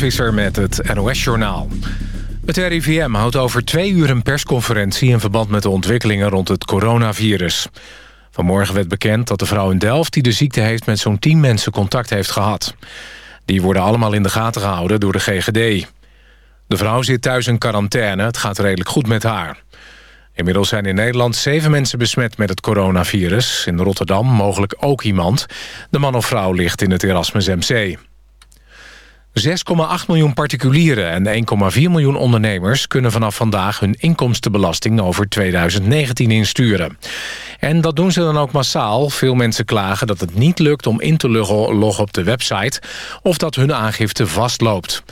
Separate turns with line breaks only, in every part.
Visser met het NOS-journaal. Het RIVM houdt over twee uur een persconferentie... in verband met de ontwikkelingen rond het coronavirus. Vanmorgen werd bekend dat de vrouw in Delft die de ziekte heeft... met zo'n 10 mensen contact heeft gehad. Die worden allemaal in de gaten gehouden door de GGD. De vrouw zit thuis in quarantaine. Het gaat redelijk goed met haar. Inmiddels zijn in Nederland zeven mensen besmet met het coronavirus. In Rotterdam mogelijk ook iemand. De man of vrouw ligt in het Erasmus MC. 6,8 miljoen particulieren en 1,4 miljoen ondernemers... kunnen vanaf vandaag hun inkomstenbelasting over 2019 insturen. En dat doen ze dan ook massaal. Veel mensen klagen dat het niet lukt om in te loggen op de website... of dat hun aangifte vastloopt.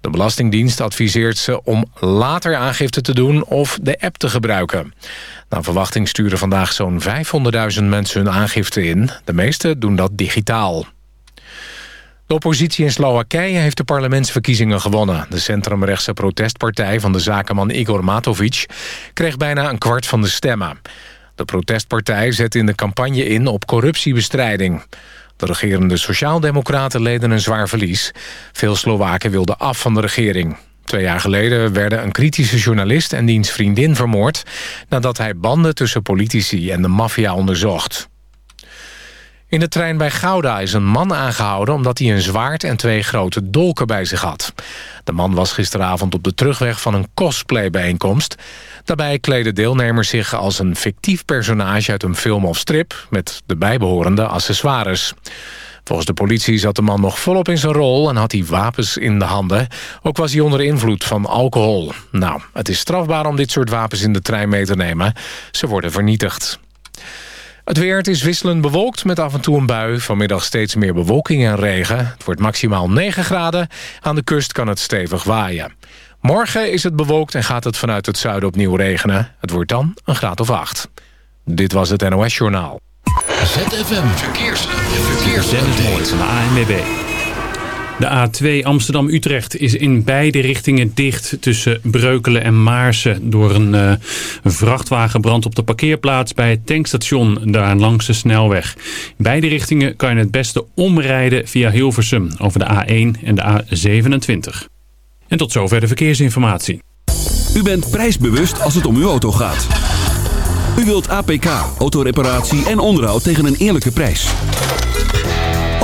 De Belastingdienst adviseert ze om later aangifte te doen of de app te gebruiken. Naar verwachting sturen vandaag zo'n 500.000 mensen hun aangifte in. De meeste doen dat digitaal. De oppositie in Slowakije heeft de parlementsverkiezingen gewonnen. De centrumrechtse protestpartij van de zakenman Igor Matovic... kreeg bijna een kwart van de stemmen. De protestpartij zet in de campagne in op corruptiebestrijding. De regerende sociaaldemocraten leden een zwaar verlies. Veel Slowaken wilden af van de regering. Twee jaar geleden werden een kritische journalist en diens vriendin vermoord... nadat hij banden tussen politici en de maffia onderzocht. In de trein bij Gouda is een man aangehouden... omdat hij een zwaard en twee grote dolken bij zich had. De man was gisteravond op de terugweg van een cosplaybijeenkomst. Daarbij kleden deelnemers zich als een fictief personage uit een film of strip... met de bijbehorende accessoires. Volgens de politie zat de man nog volop in zijn rol en had hij wapens in de handen. Ook was hij onder invloed van alcohol. Nou, het is strafbaar om dit soort wapens in de trein mee te nemen. Ze worden vernietigd. Het weer het is wisselend bewolkt met af en toe een bui. Vanmiddag steeds meer bewolking en regen. Het wordt maximaal 9 graden. Aan de kust kan het stevig waaien. Morgen is het bewolkt en gaat het vanuit het zuiden opnieuw regenen. Het wordt dan een graad of 8. Dit was het NOS Journaal.
ZFM Verkeers. Verkeers.
van de. De A2 Amsterdam-Utrecht is in beide richtingen dicht tussen Breukelen en Maarsen door een uh, vrachtwagenbrand op de parkeerplaats bij het tankstation daar langs de snelweg. In beide richtingen kan je het beste omrijden via Hilversum over de A1 en de A27. En tot zover de verkeersinformatie.
U bent prijsbewust als het om uw auto gaat. U wilt APK, autoreparatie en onderhoud tegen een eerlijke prijs.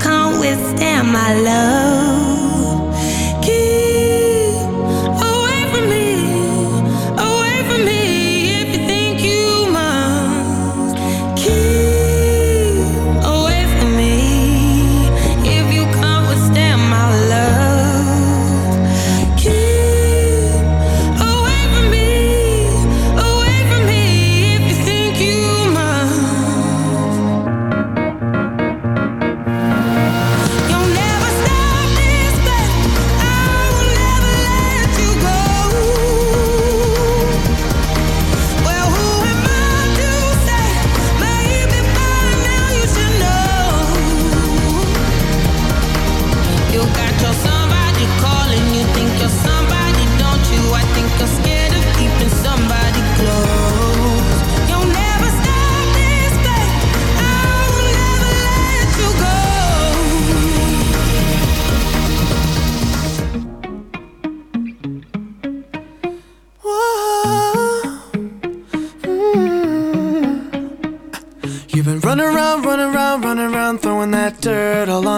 can't withstand my love.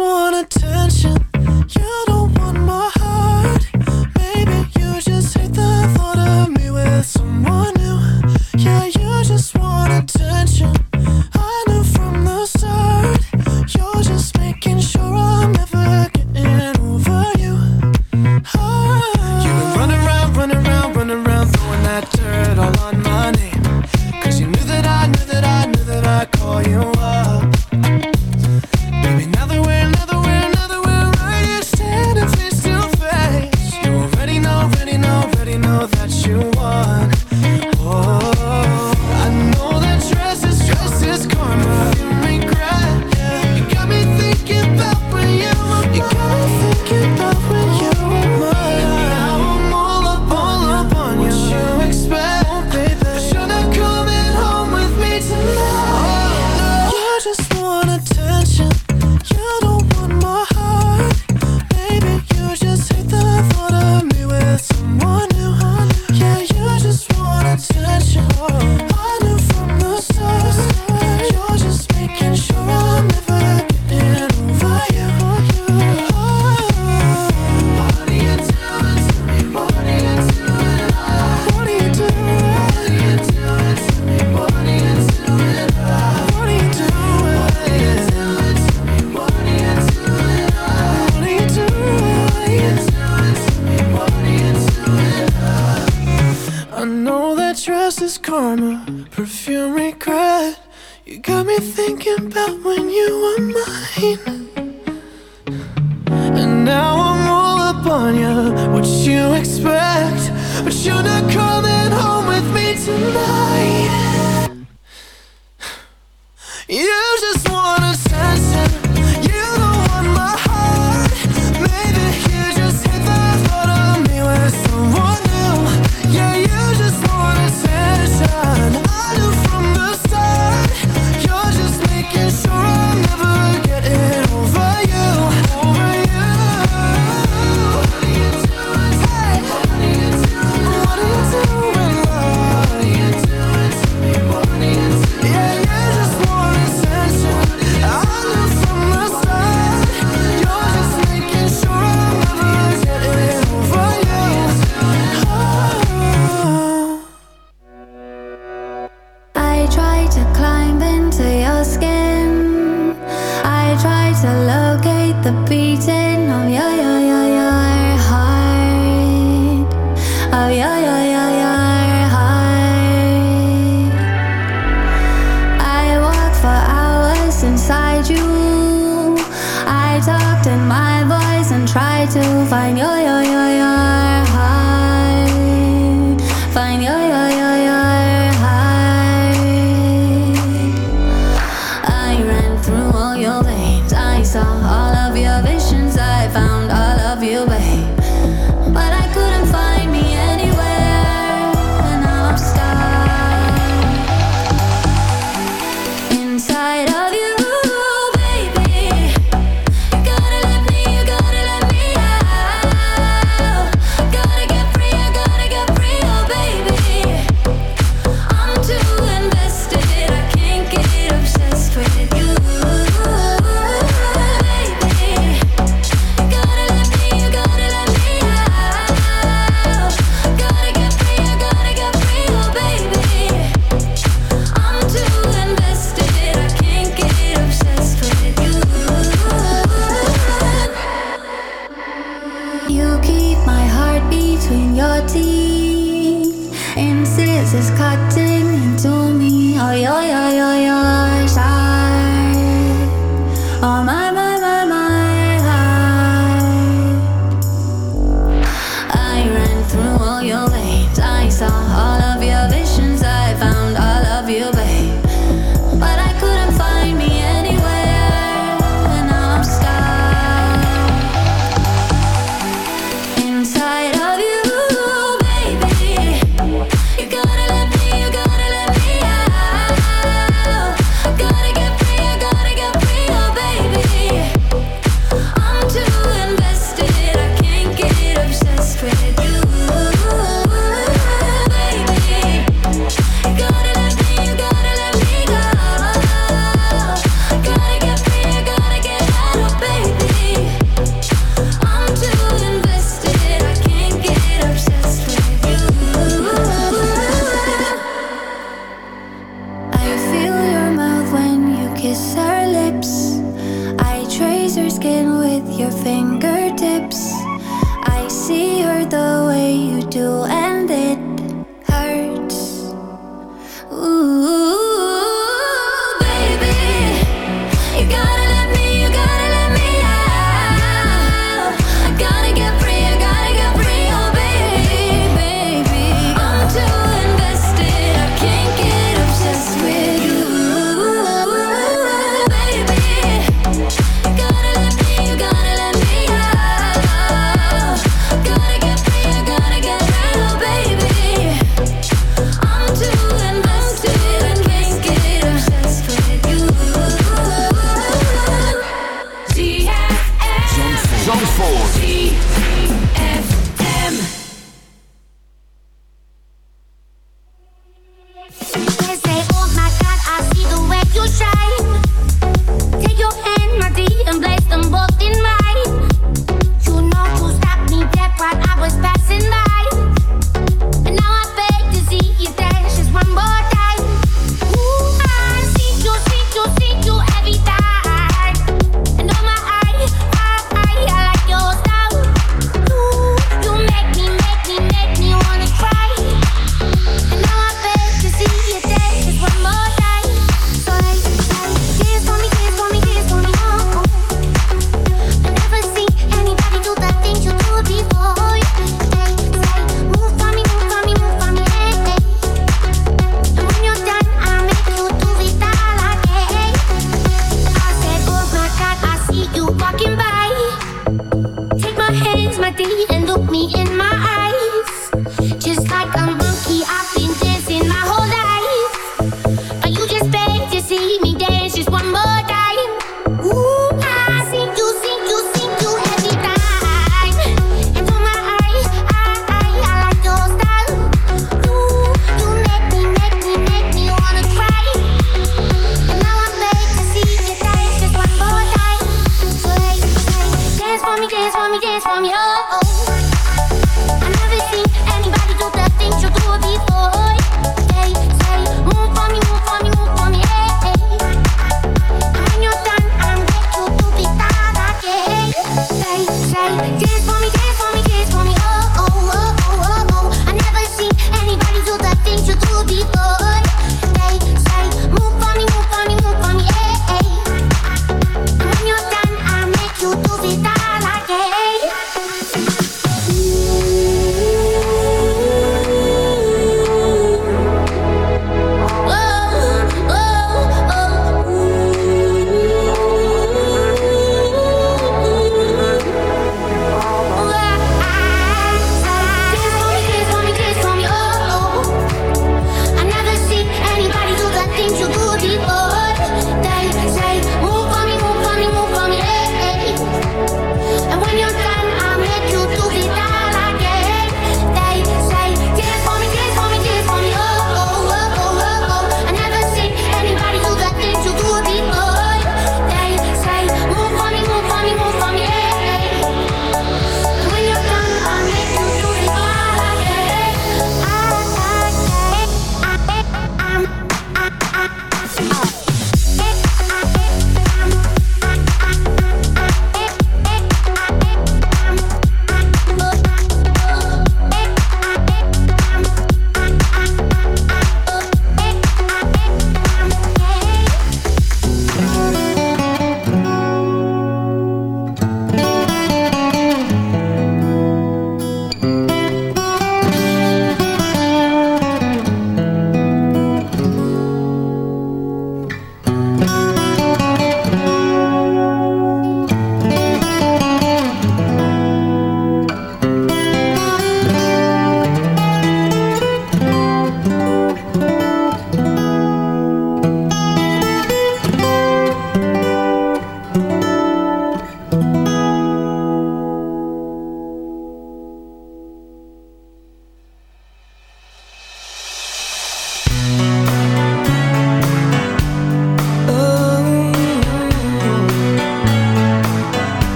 wanna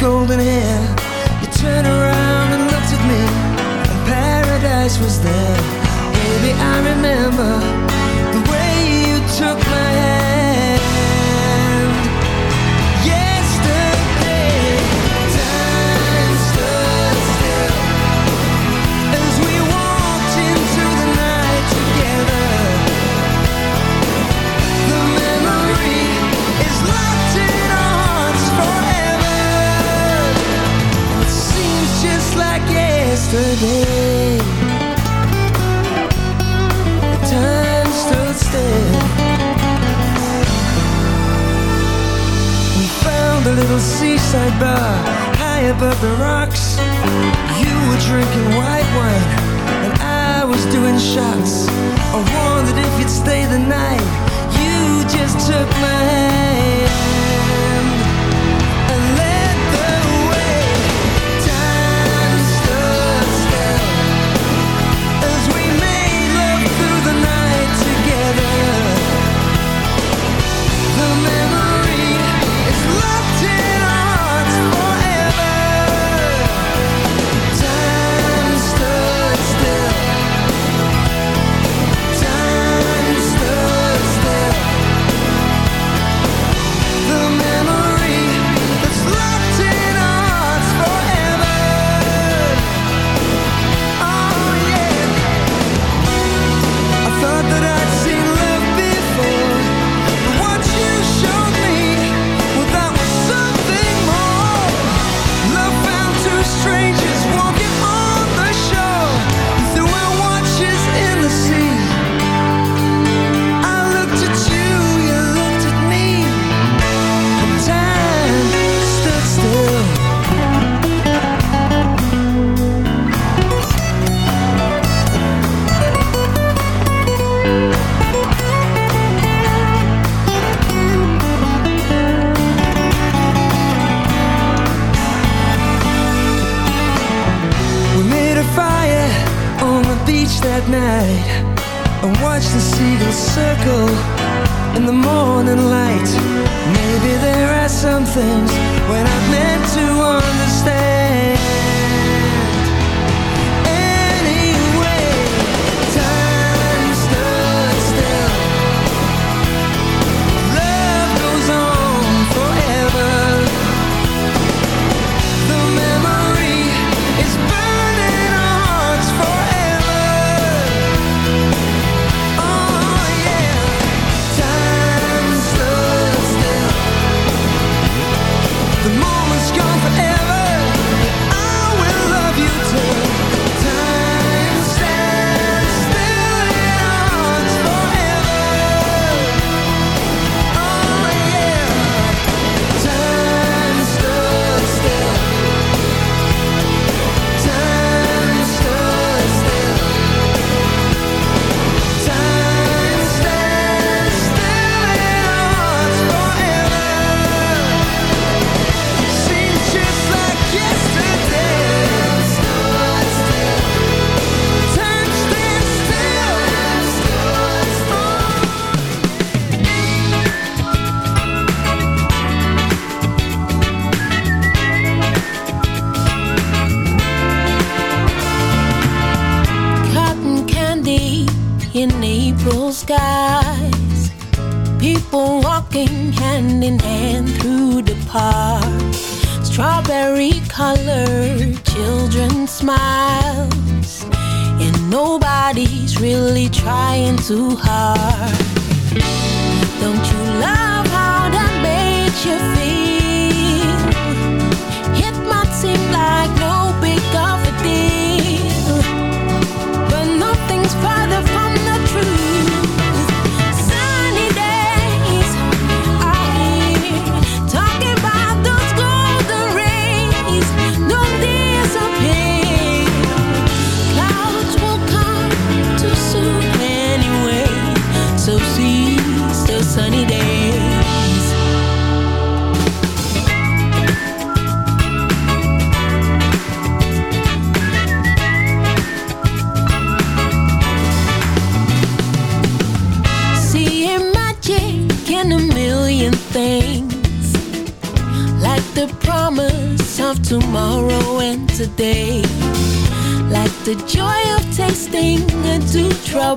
golden hair.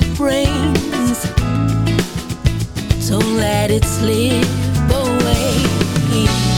Dewdrop rains. Don't let it slip away.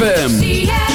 ZFM.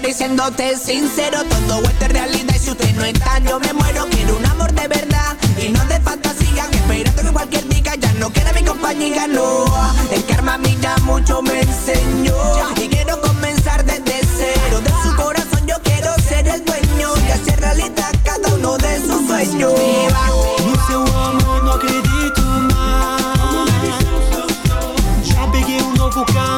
pareciéndote sincero. Todo esto es realidad y si usted no está yo me muero. Quiero un amor de verdad y no de fantasía. Que Esperando que cualquier día ya no quiera mi compañía. No, el karma a mí ya mucho me enseñó. Y quiero comenzar desde cero. De su corazón yo quiero ser el dueño Y hacer realidad cada uno de sus sueños.
No amor, não acredito mais Já peguei um novo
carro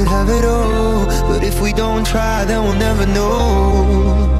could have it all, but if we
don't try, then we'll never know.